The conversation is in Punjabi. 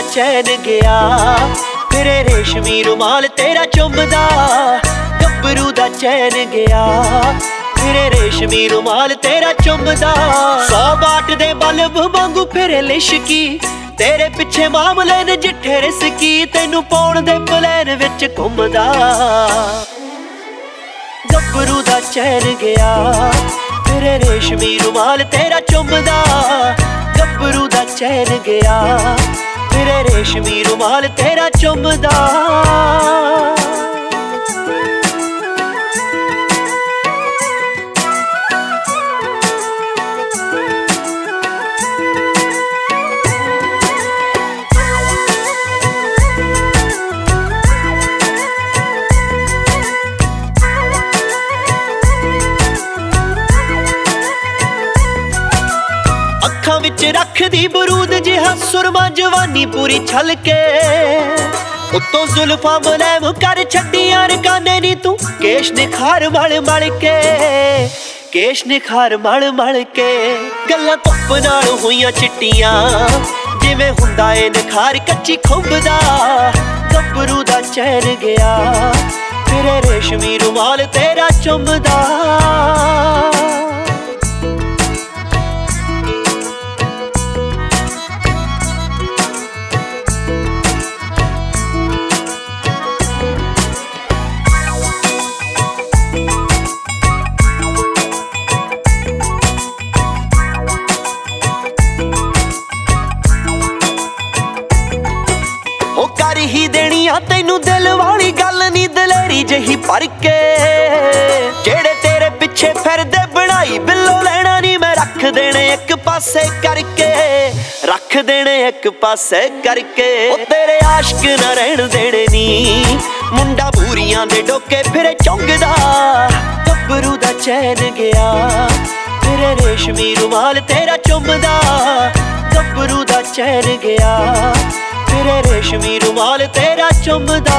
ਚੈਨ ਗਿਆ। ਫਿਰੇ ਰੇਸ਼ਮੀ ਰੁਮਾਲ ਤੇਰਾ ਚੁੰਮਦਾ। ਗੱਭਰੂ ਦਾ ਚੈਨ ਗਿਆ। ਫਿਰੇ ਰੇਸ਼ਮੀ ਰੁਮਾਲ ਤੇਰਾ ਚੁੰਮਦਾ। ਸੌ ਬਾਟ ਦੇ ਬਲਬ ਵਾਂਗੂ ਫਿਰੇ ਲਿਸ਼ਕੀ। ਤੇਰੇ ਪਿੱਛੇ ਮਾਮਲੇ ਨੇ ਜਿੱਠੇ ਰਿਸਕੀ। ਤੈਨੂੰ ਪਾਉਣ ਦੇ ਪਲਾਨ ਵਿੱਚ ਘੁੰਮਦਾ। ਗੱਭਰੂ ਦਾ ਚੈਨ ਗਿਆ। ਫਿਰੇ ਰੇਸ਼ਮੀ ਰੁਮਾਲ ਤੇਰਾ ਚੁੰਮਦਾ। ਗੱਭਰੂ ਦਾ ਚੈਨ ਗਿਆ। ਰੇਸ਼ਮੀ ਰੁਮਾਲ ਤੇਰਾ ਚੁੰਮਦਾ। ਵਿੱਚ ਰੱਖਦੀ ਬਰੂਦ ਜਿਹਾ ਸੁਰਮਾ ਜਵਾਨੀ ਪੂਰੀ ਛਲਕੇ ਉੱਤੋਂ ਜ਼ੁਲਫਾਂ ਮੁਲਾਇਮ ਕਰ ਛੱਡੀਆਂ ਰਕਾਨੇ ਨੀ ਤੂੰ, ਕੇਸ਼ ਨਿਖਾਰ ਮਲ ਮਲ ਕੇ। ਕੇਸ਼ ਨਿਖਾਰ ਮਲ ਮਲ ਕੇ। ਗੱਲਾਂ ਧੁੱਪ ਨਾਲ ਹੋਈਆਂ ਚਿੱਟੀਆਂ, ਜਿਵੇਂ ਹੁੰਦਾ ਏ ਨਿਖਾਰ ਕੱਚੀ ਖੁੰਬ ਦਾ। ਗੱਭਰੂ ਦਾ ਚੈਨ ਗਿਆ, ਤੇਰੇ ਰੇਸ਼ਮੀ ਰੁਮਾਲ ਤੇਰਾ ਚੁੰਮਦਾ। ਹੀ ਦੇਣੀ ਆ, ਤੈਨੂੰ ਦਿਲ ਵਾਲੀ ਗੱਲ ਨਹੀਂ ਦਲੇਰੀ ਜਹੀ ਭਰ ਕੇ। ਜਿਹੜੇ ਤੇਰੇ ਪਿੱਛੇ ਫਿਰਦੇ, ਬਣਾਈ ਬਿੱਲੋ ਲੈਣਾ ਨਹੀਂ ਮੈਂ ਰੱਖ ਦੇਣੇ ਇੱਕ ਪਾਸੇ ਕਰਕੇ। ਰੱਖ ਦੇਣੇ ਇੱਕ ਪਾਸੇ ਕਰਕੇ। ਉਹ ਤੇਰੇ ਆਸ਼ਕ ਨਾ ਰਹਿਣ ਦੇਣੇ ਨੀ। ਮੁੰਡਾ ਬੂਰੀਆਂ ਦੇ ਡੋਕੇ ਫਿਰੇ ਚੌਂਗਦਾ। ਗੱਭਰੂ ਦਾ ਚੈਨ ਗਿਆ। ਤੇਰੇ ਰੇਸ਼ਮੀ ਰੁਮਾਲ ਤੇਰਾ ਚੁੰਮਦਾ। ਗੱਭਰੂ ਦਾ ਚੈਨ ਗਿਆ। ਫਿਰੇ ਰੇਸ਼ਮੀ ਰੁਮਾਲ ਤੇਰਾ ਚੁੰਮਦਾ।